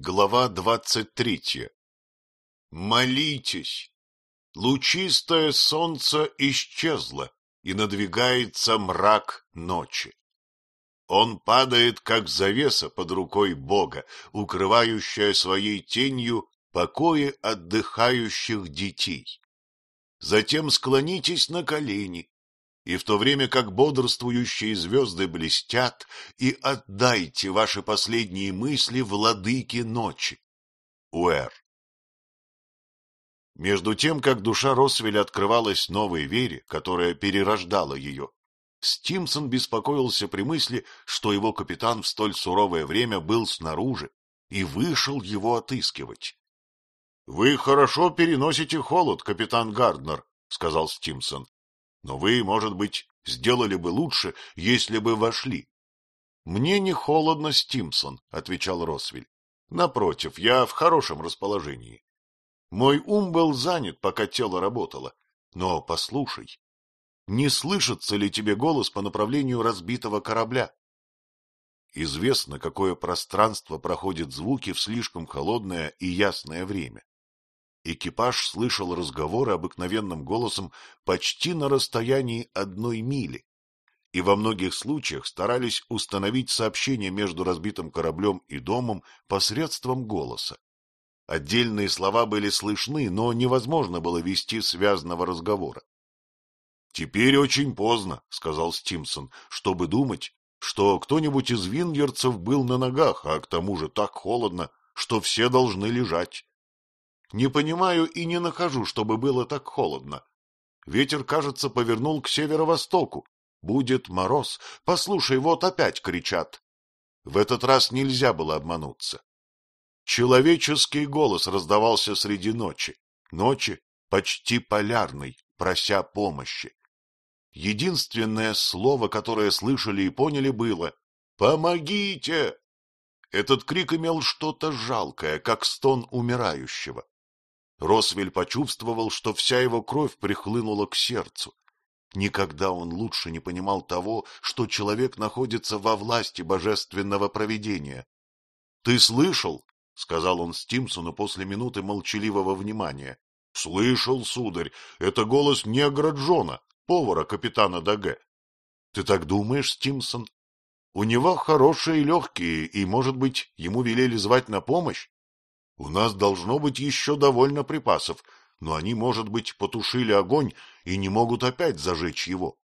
Глава двадцать третья. Молитесь! Лучистое солнце исчезло, и надвигается мрак ночи. Он падает, как завеса под рукой Бога, укрывающая своей тенью покои отдыхающих детей. Затем склонитесь на колени, и в то время как бодрствующие звезды блестят, и отдайте ваши последние мысли владыке ночи. Уэр. Между тем, как душа Росвеля открывалась новой вере, которая перерождала ее, Стимсон беспокоился при мысли, что его капитан в столь суровое время был снаружи и вышел его отыскивать. — Вы хорошо переносите холод, капитан Гарднер, — сказал Стимсон. Но вы, может быть, сделали бы лучше, если бы вошли. — Мне не холодно, Стимсон, — отвечал Росвель. — Напротив, я в хорошем расположении. Мой ум был занят, пока тело работало. Но послушай, не слышится ли тебе голос по направлению разбитого корабля? Известно, какое пространство проходит звуки в слишком холодное и ясное время. Экипаж слышал разговоры обыкновенным голосом почти на расстоянии одной мили, и во многих случаях старались установить сообщение между разбитым кораблем и домом посредством голоса. Отдельные слова были слышны, но невозможно было вести связанного разговора. — Теперь очень поздно, — сказал Стимсон, — чтобы думать, что кто-нибудь из вингерцев был на ногах, а к тому же так холодно, что все должны лежать. Не понимаю и не нахожу, чтобы было так холодно. Ветер, кажется, повернул к северо-востоку. Будет мороз. Послушай, вот опять кричат. В этот раз нельзя было обмануться. Человеческий голос раздавался среди ночи. Ночи почти полярной, прося помощи. Единственное слово, которое слышали и поняли, было «Помогите!». Этот крик имел что-то жалкое, как стон умирающего. Росвель почувствовал, что вся его кровь прихлынула к сердцу. Никогда он лучше не понимал того, что человек находится во власти божественного провидения. — Ты слышал? — сказал он Стимсону после минуты молчаливого внимания. — Слышал, сударь, это голос негра Джона, повара капитана Даге. — Ты так думаешь, Стимсон? У него хорошие легкие, и, может быть, ему велели звать на помощь? У нас должно быть еще довольно припасов, но они, может быть, потушили огонь и не могут опять зажечь его.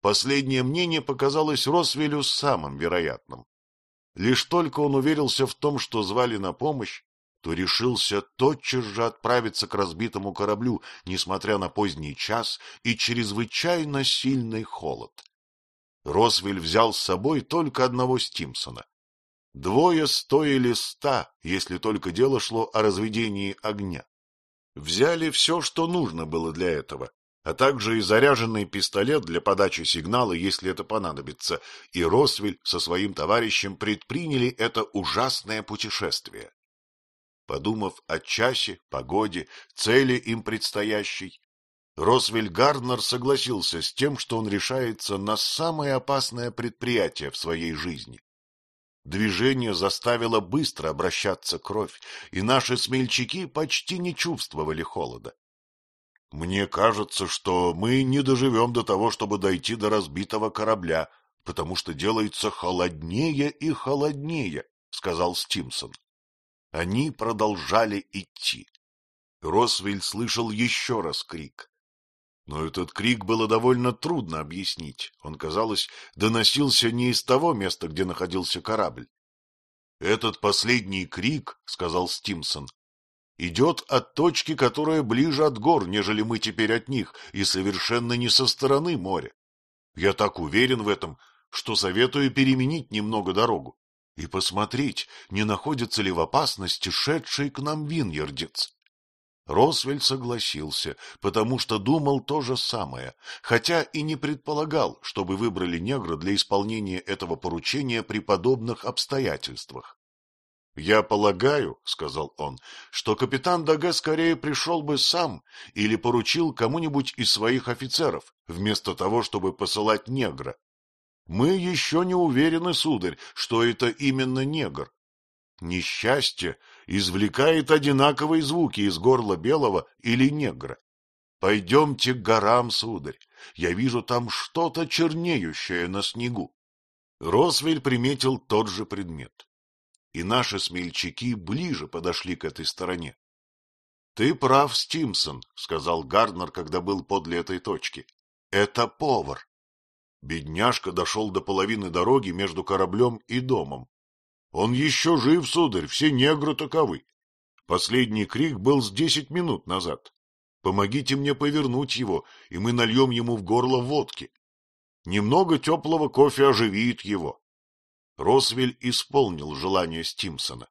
Последнее мнение показалось Росвелю самым вероятным. Лишь только он уверился в том, что звали на помощь, то решился тотчас же отправиться к разбитому кораблю, несмотря на поздний час и чрезвычайно сильный холод. Росвель взял с собой только одного Стимсона. Двое стоили ста, если только дело шло о разведении огня. Взяли все, что нужно было для этого, а также и заряженный пистолет для подачи сигнала, если это понадобится, и Росвель со своим товарищем предприняли это ужасное путешествие. Подумав о часе, погоде, цели им предстоящей, Росвель Гарднер согласился с тем, что он решается на самое опасное предприятие в своей жизни. Движение заставило быстро обращаться кровь, и наши смельчаки почти не чувствовали холода. Мне кажется, что мы не доживем до того, чтобы дойти до разбитого корабля, потому что делается холоднее и холоднее, — сказал Стимсон. Они продолжали идти. Росвель слышал еще раз крик. Но этот крик было довольно трудно объяснить. Он, казалось, доносился не из того места, где находился корабль. — Этот последний крик, — сказал Стимсон, — идет от точки, которая ближе от гор, нежели мы теперь от них, и совершенно не со стороны моря. Я так уверен в этом, что советую переменить немного дорогу и посмотреть, не находится ли в опасности шедший к нам виньердец. Росвель согласился, потому что думал то же самое, хотя и не предполагал, чтобы выбрали негра для исполнения этого поручения при подобных обстоятельствах. — Я полагаю, — сказал он, — что капитан Даге скорее пришел бы сам или поручил кому-нибудь из своих офицеров, вместо того, чтобы посылать негра. Мы еще не уверены, сударь, что это именно негр. Несчастье извлекает одинаковые звуки из горла белого или негра. Пойдемте к горам, сударь, я вижу там что-то чернеющее на снегу. Росвель приметил тот же предмет. И наши смельчаки ближе подошли к этой стороне. — Ты прав, Стимсон, — сказал Гарднер, когда был подле этой точки. — Это повар. Бедняжка дошел до половины дороги между кораблем и домом. Он еще жив, сударь, все негры таковы. Последний крик был с десять минут назад. Помогите мне повернуть его, и мы нальем ему в горло водки. Немного теплого кофе оживит его. Росвель исполнил желание Стимсона.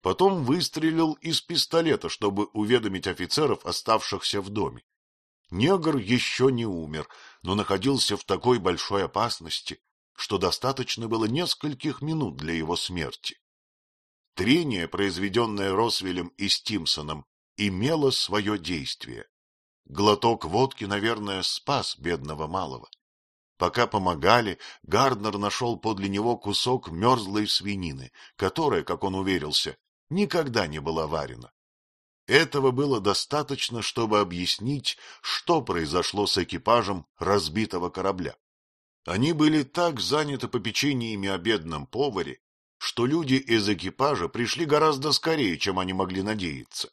Потом выстрелил из пистолета, чтобы уведомить офицеров, оставшихся в доме. Негр еще не умер, но находился в такой большой опасности, что достаточно было нескольких минут для его смерти. Трение, произведенное Росвелем и Стимсоном, имело свое действие. Глоток водки, наверное, спас бедного малого. Пока помогали, Гарднер нашел подле него кусок мерзлой свинины, которая, как он уверился, никогда не была варена. Этого было достаточно, чтобы объяснить, что произошло с экипажем разбитого корабля. Они были так заняты попечениями о бедном поваре, что люди из экипажа пришли гораздо скорее, чем они могли надеяться.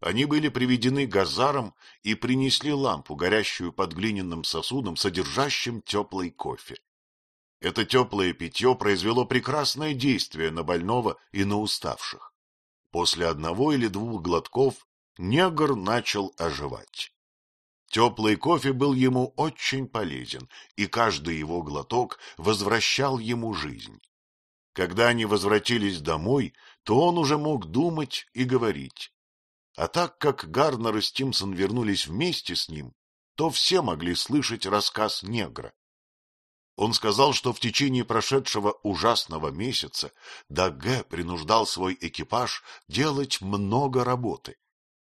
Они были приведены газаром и принесли лампу, горящую под глиняным сосудом, содержащим теплый кофе. Это теплое питье произвело прекрасное действие на больного и на уставших. После одного или двух глотков негр начал оживать. Теплый кофе был ему очень полезен, и каждый его глоток возвращал ему жизнь. Когда они возвратились домой, то он уже мог думать и говорить. А так как Гарнер и Стимсон вернулись вместе с ним, то все могли слышать рассказ негра. Он сказал, что в течение прошедшего ужасного месяца Даге принуждал свой экипаж делать много работы.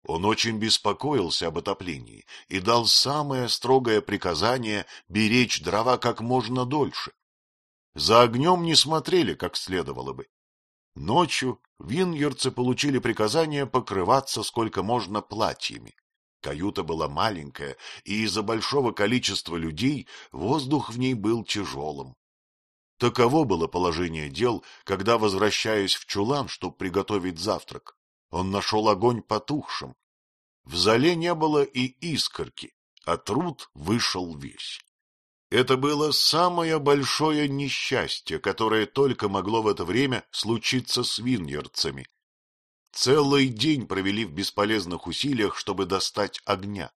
Он очень беспокоился об отоплении и дал самое строгое приказание беречь дрова как можно дольше. За огнем не смотрели, как следовало бы. Ночью виньерцы получили приказание покрываться сколько можно платьями. Каюта была маленькая, и из-за большого количества людей воздух в ней был тяжелым. Таково было положение дел, когда, возвращаясь в чулан, чтобы приготовить завтрак, он нашел огонь потухшим. В зале не было и искорки, а труд вышел весь. Это было самое большое несчастье, которое только могло в это время случиться с виньерцами. Целый день провели в бесполезных усилиях, чтобы достать огня.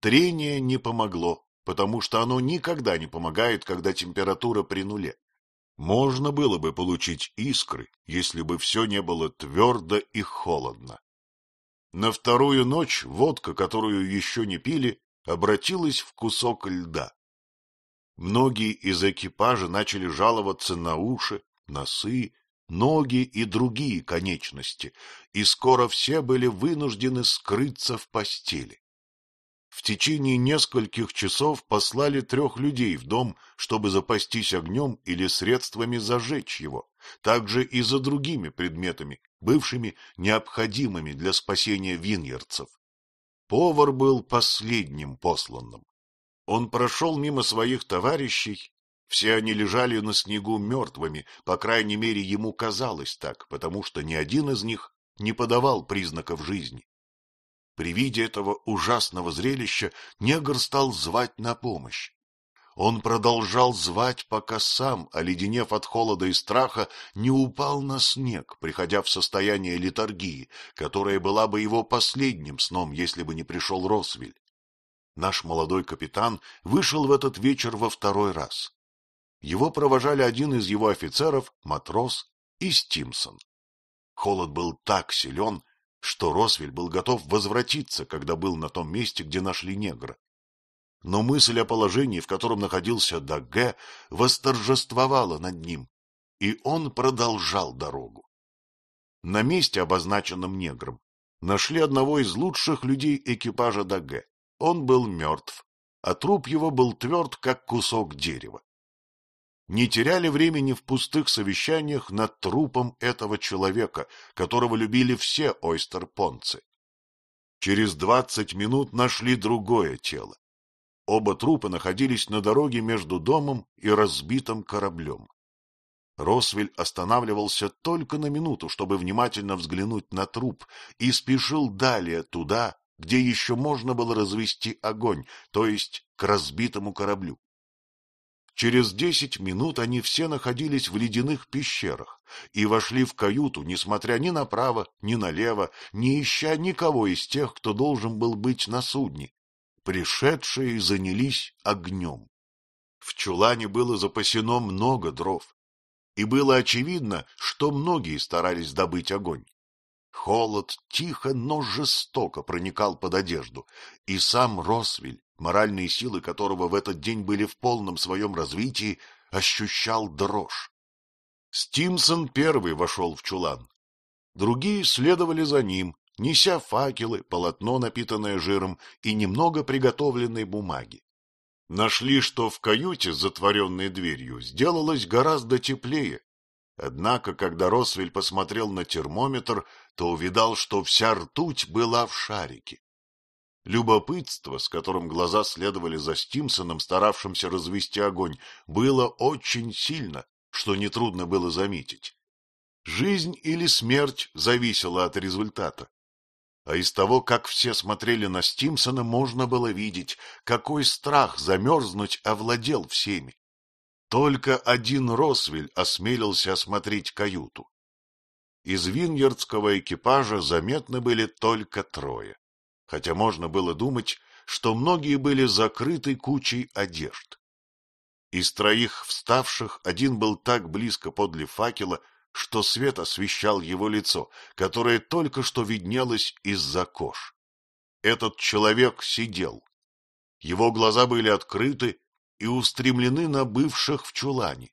Трение не помогло, потому что оно никогда не помогает, когда температура при нуле. Можно было бы получить искры, если бы все не было твердо и холодно. На вторую ночь водка, которую еще не пили, обратилась в кусок льда. Многие из экипажа начали жаловаться на уши, носы, ноги и другие конечности, и скоро все были вынуждены скрыться в постели. В течение нескольких часов послали трех людей в дом, чтобы запастись огнем или средствами зажечь его, также и за другими предметами, бывшими необходимыми для спасения виньерцев. Повар был последним посланным. Он прошел мимо своих товарищей, все они лежали на снегу мертвыми, по крайней мере, ему казалось так, потому что ни один из них не подавал признаков жизни. При виде этого ужасного зрелища негр стал звать на помощь. Он продолжал звать, пока сам, оледенев от холода и страха, не упал на снег, приходя в состояние литургии, которая была бы его последним сном, если бы не пришел Росвель. Наш молодой капитан вышел в этот вечер во второй раз. Его провожали один из его офицеров, матрос и Стимсон. Холод был так силен, что Росвель был готов возвратиться, когда был на том месте, где нашли негра. Но мысль о положении, в котором находился Дагге, восторжествовала над ним, и он продолжал дорогу. На месте, обозначенном негром, нашли одного из лучших людей экипажа Дагге. Он был мертв, а труп его был тверд, как кусок дерева. Не теряли времени в пустых совещаниях над трупом этого человека, которого любили все ойстерпонцы. Через двадцать минут нашли другое тело. Оба трупа находились на дороге между домом и разбитым кораблем. Росвель останавливался только на минуту, чтобы внимательно взглянуть на труп, и спешил далее туда, где еще можно было развести огонь, то есть к разбитому кораблю. Через десять минут они все находились в ледяных пещерах и вошли в каюту, несмотря ни направо, ни налево, не ища никого из тех, кто должен был быть на судне. Пришедшие занялись огнем. В чулане было запасено много дров, и было очевидно, что многие старались добыть огонь. Холод тихо, но жестоко проникал под одежду, и сам Росвель, моральные силы которого в этот день были в полном своем развитии, ощущал дрожь. Стимсон первый вошел в чулан. Другие следовали за ним, неся факелы, полотно, напитанное жиром, и немного приготовленной бумаги. Нашли, что в каюте, затворенной дверью, сделалось гораздо теплее. Однако, когда Росвель посмотрел на термометр, то увидал, что вся ртуть была в шарике. Любопытство, с которым глаза следовали за Стимсоном, старавшимся развести огонь, было очень сильно, что нетрудно было заметить. Жизнь или смерть зависела от результата. А из того, как все смотрели на Стимсона, можно было видеть, какой страх замерзнуть овладел всеми. Только один Росвель осмелился осмотреть каюту. Из виньердского экипажа заметны были только трое хотя можно было думать, что многие были закрыты кучей одежд. Из троих вставших один был так близко подле факела, что свет освещал его лицо, которое только что виднелось из-за кож. Этот человек сидел. Его глаза были открыты и устремлены на бывших в чулане.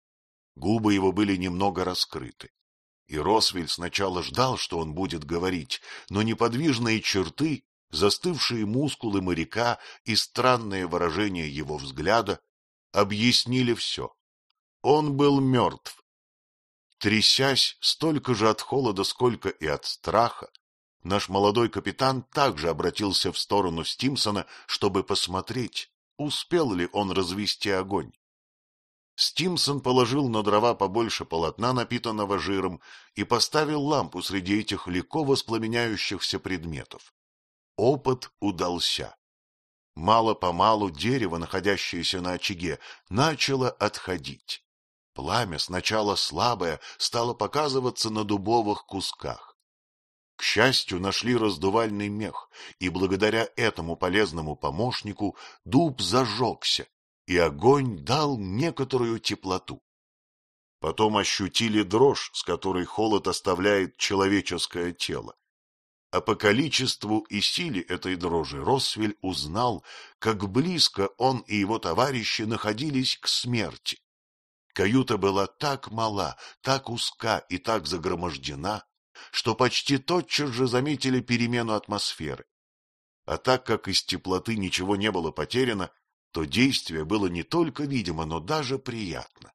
Губы его были немного раскрыты. И Росвель сначала ждал, что он будет говорить, но неподвижные черты застывшие мускулы моряка и странное выражение его взгляда объяснили все. Он был мертв. Трясясь столько же от холода, сколько и от страха, наш молодой капитан также обратился в сторону Стимсона, чтобы посмотреть, успел ли он развести огонь. Стимсон положил на дрова побольше полотна, напитанного жиром, и поставил лампу среди этих легко воспламеняющихся предметов. Опыт удался. Мало-помалу дерево, находящееся на очаге, начало отходить. Пламя, сначала слабое, стало показываться на дубовых кусках. К счастью, нашли раздувальный мех, и благодаря этому полезному помощнику дуб зажегся, и огонь дал некоторую теплоту. Потом ощутили дрожь, с которой холод оставляет человеческое тело а по количеству и силе этой дрожи Росвель узнал, как близко он и его товарищи находились к смерти. Каюта была так мала, так узка и так загромождена, что почти тотчас же заметили перемену атмосферы. А так как из теплоты ничего не было потеряно, то действие было не только видимо, но даже приятно.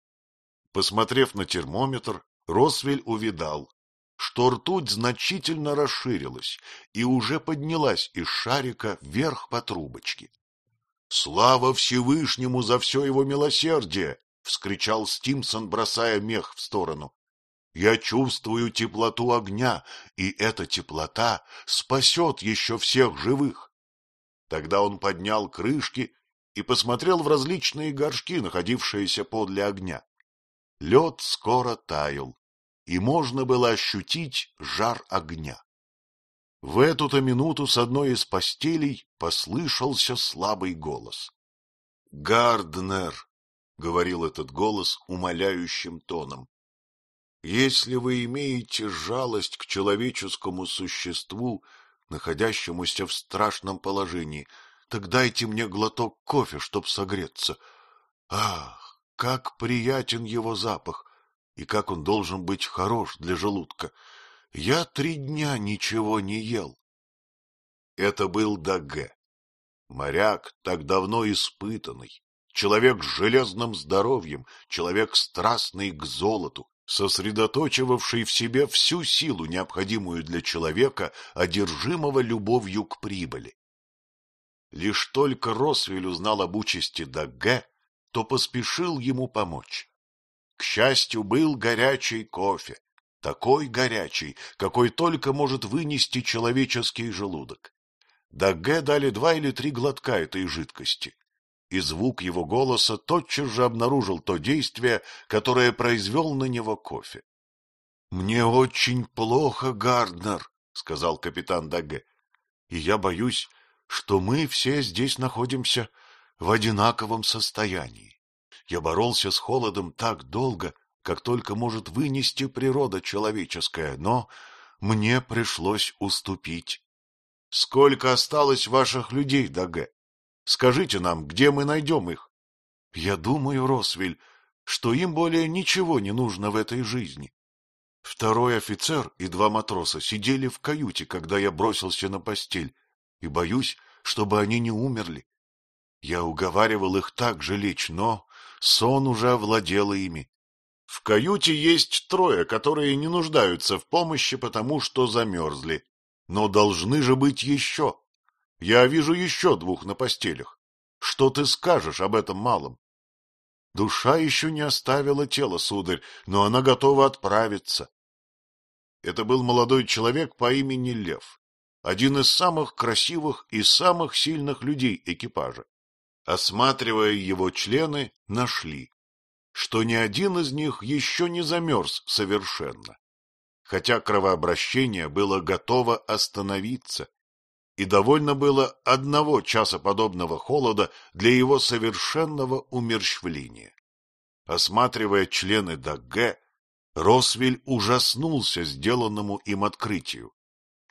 Посмотрев на термометр, Росвель увидал, что ртуть значительно расширилась и уже поднялась из шарика вверх по трубочке. — Слава Всевышнему за все его милосердие! — вскричал Стимсон, бросая мех в сторону. — Я чувствую теплоту огня, и эта теплота спасет еще всех живых. Тогда он поднял крышки и посмотрел в различные горшки, находившиеся подле огня. Лед скоро таял и можно было ощутить жар огня. В эту-то минуту с одной из постелей послышался слабый голос. — Гарднер, — говорил этот голос умоляющим тоном, — если вы имеете жалость к человеческому существу, находящемуся в страшном положении, так дайте мне глоток кофе, чтоб согреться. Ах, как приятен его запах! И как он должен быть хорош для желудка. Я три дня ничего не ел. Это был Даге, моряк, так давно испытанный, человек с железным здоровьем, человек страстный к золоту, сосредоточивавший в себе всю силу, необходимую для человека, одержимого любовью к прибыли. Лишь только Росвель узнал об участи Дагге, то поспешил ему помочь. К счастью, был горячий кофе, такой горячий, какой только может вынести человеческий желудок. Дагге дали два или три глотка этой жидкости, и звук его голоса тотчас же обнаружил то действие, которое произвел на него кофе. — Мне очень плохо, Гарднер, — сказал капитан Дагге, — и я боюсь, что мы все здесь находимся в одинаковом состоянии. Я боролся с холодом так долго, как только может вынести природа человеческая, но мне пришлось уступить. — Сколько осталось ваших людей, Даге? Скажите нам, где мы найдем их? — Я думаю, Росвель, что им более ничего не нужно в этой жизни. Второй офицер и два матроса сидели в каюте, когда я бросился на постель, и боюсь, чтобы они не умерли. Я уговаривал их так же лечь, но сон уже овладел ими. В каюте есть трое, которые не нуждаются в помощи, потому что замерзли. Но должны же быть еще. Я вижу еще двух на постелях. Что ты скажешь об этом малом? Душа еще не оставила тело, сударь, но она готова отправиться. Это был молодой человек по имени Лев один из самых красивых и самых сильных людей экипажа. Осматривая его члены, нашли, что ни один из них еще не замерз совершенно, хотя кровообращение было готово остановиться, и довольно было одного часа подобного холода для его совершенного умерщвления. Осматривая члены Дагге, Росвель ужаснулся сделанному им открытию.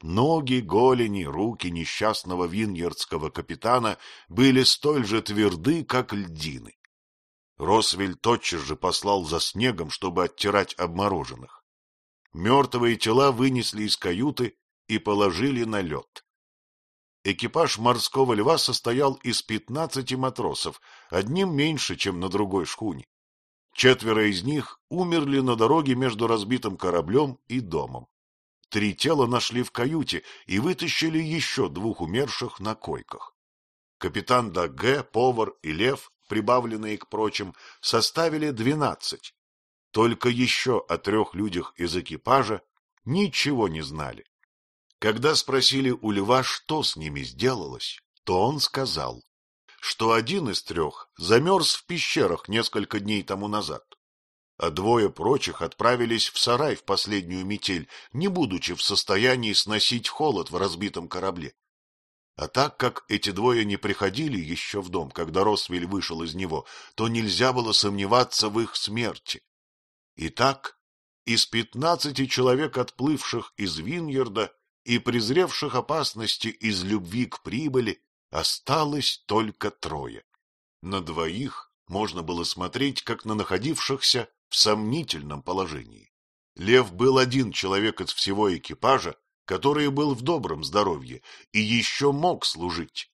Ноги, голени, руки несчастного виньердского капитана были столь же тверды, как льдины. Росвель тотчас же послал за снегом, чтобы оттирать обмороженных. Мертвые тела вынесли из каюты и положили на лед. Экипаж морского льва состоял из пятнадцати матросов, одним меньше, чем на другой шхуне. Четверо из них умерли на дороге между разбитым кораблем и домом. Три тела нашли в каюте и вытащили еще двух умерших на койках. Капитан Даге, повар и Лев, прибавленные к прочим, составили двенадцать. Только еще о трех людях из экипажа ничего не знали. Когда спросили у Льва, что с ними сделалось, то он сказал, что один из трех замерз в пещерах несколько дней тому назад а двое прочих отправились в сарай в последнюю метель, не будучи в состоянии сносить холод в разбитом корабле. А так как эти двое не приходили еще в дом, когда Росвель вышел из него, то нельзя было сомневаться в их смерти. Итак, из пятнадцати человек, отплывших из Виньерда и презревших опасности из любви к прибыли, осталось только трое. На двоих можно было смотреть, как на находившихся в сомнительном положении. Лев был один человек из всего экипажа, который был в добром здоровье и еще мог служить.